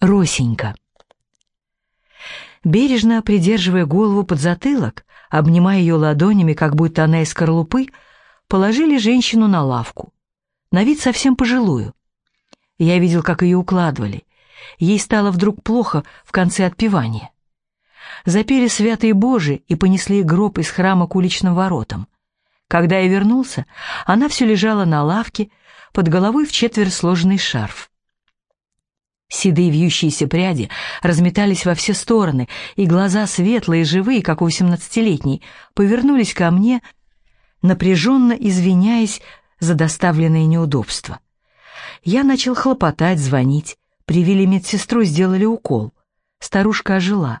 Росенька. Бережно придерживая голову под затылок, обнимая ее ладонями, как будто она из скорлупы, положили женщину на лавку. На вид совсем пожилую. Я видел, как ее укладывали. Ей стало вдруг плохо в конце отпевания. Запели святые Божи и понесли гроб из храма к уличным воротам. Когда я вернулся, она все лежала на лавке, под головой в четверо сложенный шарф. Седые вьющиеся пряди разметались во все стороны, и глаза светлые, живые, как у восемнадцатилетней, повернулись ко мне, напряженно извиняясь за доставленные неудобства. Я начал хлопотать, звонить. Привели медсестру, сделали укол. Старушка ожила.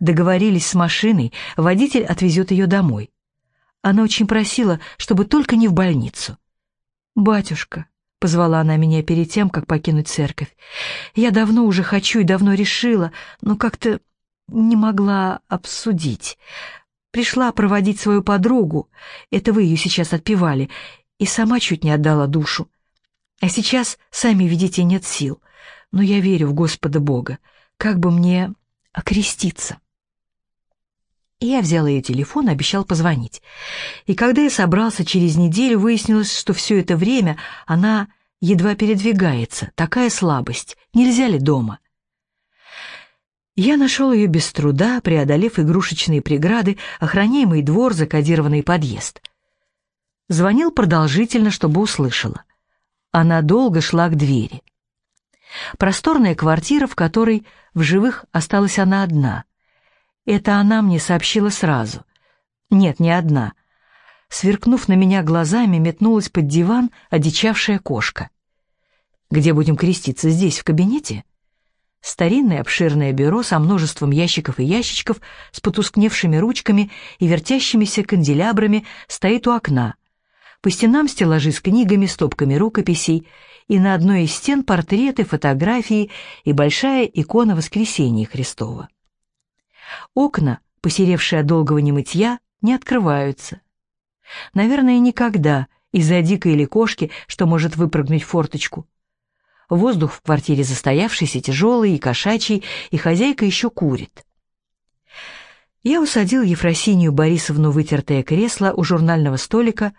Договорились с машиной, водитель отвезет ее домой. Она очень просила, чтобы только не в больницу. «Батюшка», — позвала она меня перед тем, как покинуть церковь. «Я давно уже хочу и давно решила, но как-то не могла обсудить. Пришла проводить свою подругу, это вы ее сейчас отпевали, и сама чуть не отдала душу. А сейчас, сами видите, нет сил, но я верю в Господа Бога, как бы мне окреститься». И я взял ее телефон и обещал позвонить. И когда я собрался через неделю, выяснилось, что все это время она едва передвигается, такая слабость, нельзя ли дома? Я нашел ее без труда, преодолев игрушечные преграды, охраняемый двор, закодированный подъезд. Звонил продолжительно, чтобы услышала. Она долго шла к двери. Просторная квартира, в которой в живых осталась она одна — это она мне сообщила сразу. Нет, не одна. Сверкнув на меня глазами, метнулась под диван одичавшая кошка. «Где будем креститься? Здесь, в кабинете?» Старинное обширное бюро со множеством ящиков и ящичков, с потускневшими ручками и вертящимися канделябрами стоит у окна. По стенам стеллажи с книгами, стопками рукописей, и на одной из стен портреты, фотографии и большая икона Воскресения Христова. Окна, посеревшие от долгого немытья, не открываются. Наверное, никогда из-за дикой или кошки, что может выпрыгнуть форточку. Воздух в квартире застоявшийся, тяжелый и кошачий, и хозяйка еще курит. Я усадил Ефросинию Борисовну вытертое кресло у журнального столика,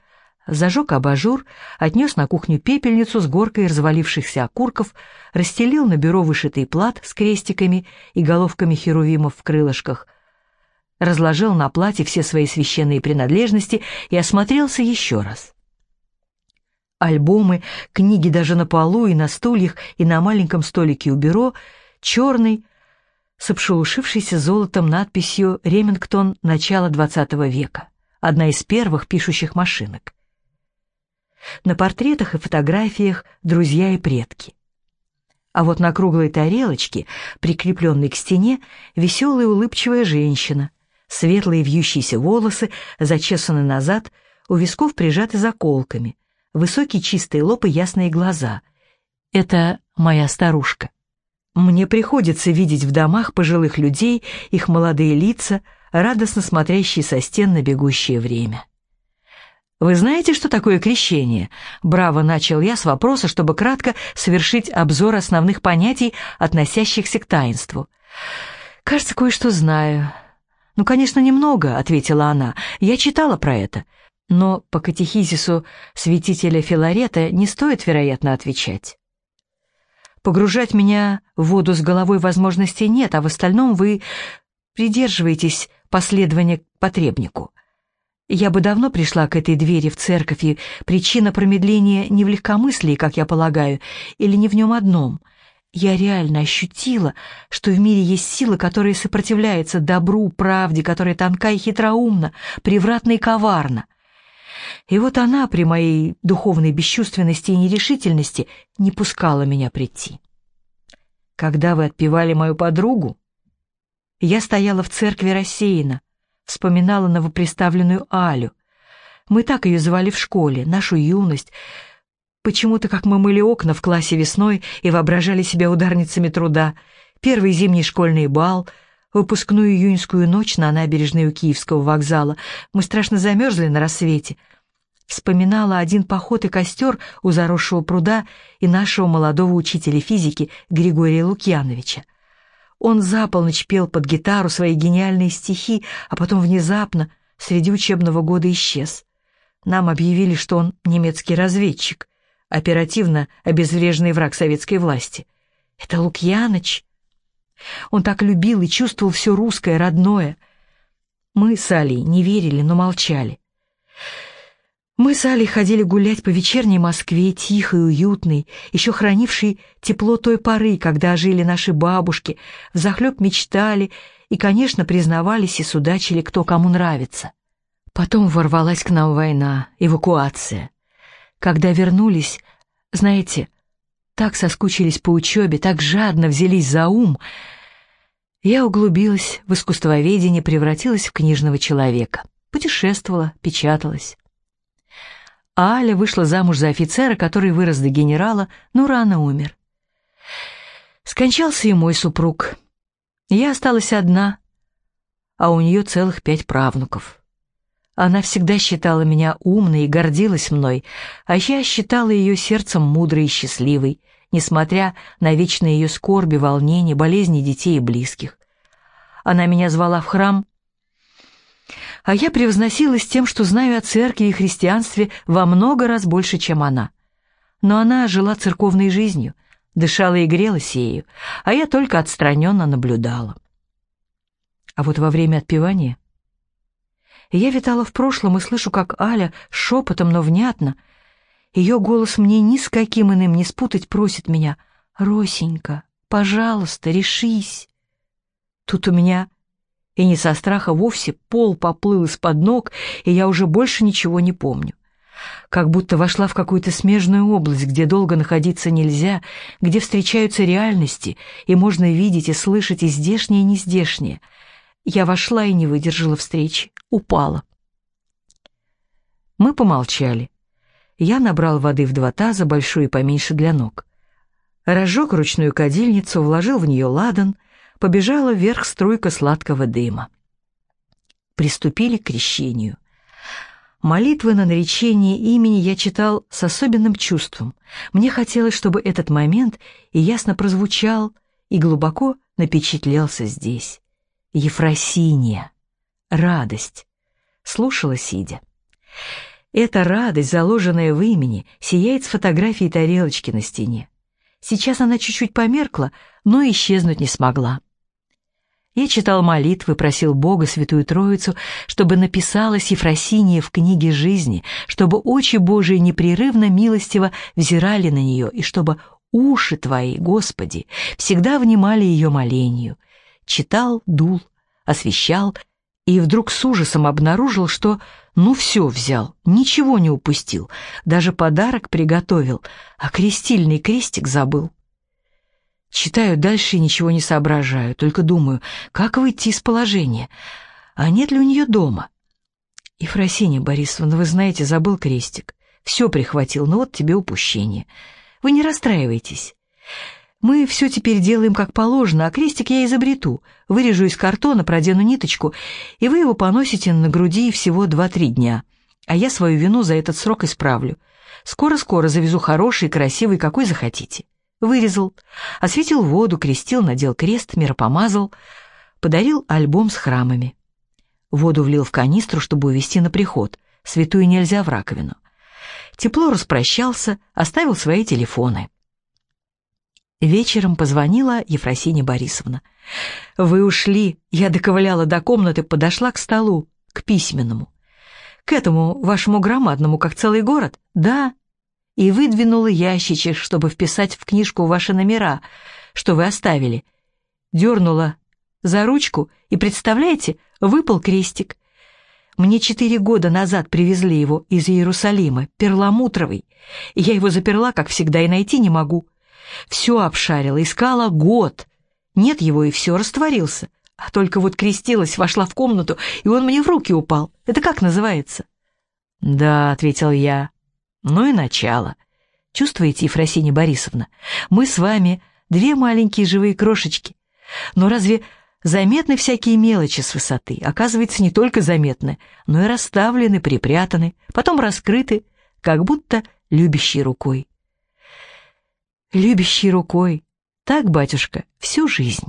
зажег абажур, отнес на кухню пепельницу с горкой развалившихся окурков, расстелил на бюро вышитый плат с крестиками и головками херувимов в крылышках, разложил на плате все свои священные принадлежности и осмотрелся еще раз. Альбомы, книги даже на полу и на стульях, и на маленьком столике у бюро, черный, с обшелушившейся золотом надписью «Ремингтон. Начало XX века», одна из первых пишущих машинок. На портретах и фотографиях друзья и предки. А вот на круглой тарелочке, прикрепленной к стене, веселая улыбчивая женщина, светлые вьющиеся волосы, зачесаны назад, у висков прижаты заколками, высокий чистый лоб и ясные глаза. Это моя старушка. Мне приходится видеть в домах пожилых людей их молодые лица, радостно смотрящие со стен на бегущее время. «Вы знаете, что такое крещение?» Браво начал я с вопроса, чтобы кратко совершить обзор основных понятий, относящихся к таинству. «Кажется, кое-что знаю». «Ну, конечно, немного», — ответила она. «Я читала про это. Но по катехизису святителя Филарета не стоит, вероятно, отвечать. Погружать меня в воду с головой возможностей нет, а в остальном вы придерживаетесь последования потребнику». Я бы давно пришла к этой двери в церковь, и причина промедления не в легкомыслии, как я полагаю, или не в нем одном. Я реально ощутила, что в мире есть сила, которая сопротивляется добру, правде, которая тонка и хитроумна, превратна и коварна. И вот она при моей духовной бесчувственности и нерешительности не пускала меня прийти. Когда вы отпевали мою подругу, я стояла в церкви рассеяна, вспоминала новоприставленную Алю. Мы так ее звали в школе, нашу юность. Почему-то, как мы мыли окна в классе весной и воображали себя ударницами труда, первый зимний школьный бал, выпускную июньскую ночь на набережной у Киевского вокзала, мы страшно замерзли на рассвете. вспоминала один поход и костер у заросшего пруда и нашего молодого учителя физики Григория Лукьяновича. Он за полночь пел под гитару свои гениальные стихи, а потом внезапно, среди учебного года, исчез. Нам объявили, что он немецкий разведчик, оперативно обезвреженный враг советской власти. Это Лукьяныч. Он так любил и чувствовал все русское, родное. Мы с Алей не верили, но молчали. Мы с Алей ходили гулять по вечерней Москве, тихой, уютной, еще хранившей тепло той поры, когда жили наши бабушки, взахлеб мечтали и, конечно, признавались и судачили, кто кому нравится. Потом ворвалась к нам война, эвакуация. Когда вернулись, знаете, так соскучились по учебе, так жадно взялись за ум. Я углубилась в искусствоведение, превратилась в книжного человека. Путешествовала, печаталась. А Аля вышла замуж за офицера, который вырос до генерала, но рано умер. Скончался и мой супруг. Я осталась одна, а у нее целых пять правнуков. Она всегда считала меня умной и гордилась мной, а я считала ее сердцем мудрой и счастливой, несмотря на вечные ее скорби, волнения, болезни детей и близких. Она меня звала в храм а я превозносилась тем, что знаю о церкви и христианстве во много раз больше, чем она. Но она жила церковной жизнью, дышала и грелась ею, а я только отстраненно наблюдала. А вот во время отпевания я витала в прошлом и слышу, как Аля шепотом, но внятно, ее голос мне ни с каким иным не спутать просит меня «Росенька, пожалуйста, решись». Тут у меня и не со страха вовсе пол поплыл из-под ног, и я уже больше ничего не помню. Как будто вошла в какую-то смежную область, где долго находиться нельзя, где встречаются реальности, и можно видеть и слышать и здешнее, и нездешнее. Я вошла и не выдержала встречи, упала. Мы помолчали. Я набрал воды в два таза, большую и поменьше для ног. Разжег ручную кадильницу, вложил в нее ладан — побежала вверх струйка сладкого дыма. Приступили к крещению. Молитвы на наречение имени я читал с особенным чувством. Мне хотелось, чтобы этот момент и ясно прозвучал, и глубоко напечатлелся здесь. Ефросиния. Радость. Слушала, сидя. Эта радость, заложенная в имени, сияет с фотографией тарелочки на стене. Сейчас она чуть-чуть померкла, но исчезнуть не смогла. Я читал молитвы, просил Бога, Святую Троицу, чтобы написалась Ефросиния в книге жизни, чтобы очи Божии непрерывно милостиво взирали на нее, и чтобы уши Твои, Господи, всегда внимали ее молению. Читал, дул, освещал, и вдруг с ужасом обнаружил, что ну все взял, ничего не упустил, даже подарок приготовил, а крестильный крестик забыл. Читаю дальше и ничего не соображаю, только думаю, как выйти из положения. А нет ли у нее дома? Ефросинья Борисовна, вы знаете, забыл крестик. Все прихватил, но вот тебе упущение. Вы не расстраивайтесь. Мы все теперь делаем как положено, а крестик я изобрету. Вырежу из картона, продену ниточку, и вы его поносите на груди всего два-три дня. А я свою вину за этот срок исправлю. Скоро-скоро завезу хороший, красивый, какой захотите. Вырезал, осветил воду, крестил, надел крест, миропомазал, подарил альбом с храмами. Воду влил в канистру, чтобы увезти на приход. Святую нельзя в раковину. Тепло распрощался, оставил свои телефоны. Вечером позвонила Ефросинья Борисовна. «Вы ушли». Я доковыляла до комнаты, подошла к столу, к письменному. «К этому вашему громадному, как целый город?» «Да, и выдвинула ящичек, чтобы вписать в книжку ваши номера, что вы оставили. Дернула за ручку, и, представляете, выпал крестик. Мне четыре года назад привезли его из Иерусалима, перламутровый, я его заперла, как всегда, и найти не могу. Все обшарила, искала год. Нет его, и все, растворился. А только вот крестилась, вошла в комнату, и он мне в руки упал. Это как называется? «Да», — ответил я, ну и начало. Чувствуете, Ефросинья Борисовна, мы с вами две маленькие живые крошечки. Но разве Заметны всякие мелочи с высоты, оказывается, не только заметны, но и расставлены, припрятаны, потом раскрыты, как будто любящей рукой. Любящей рукой. Так, батюшка, всю жизнь.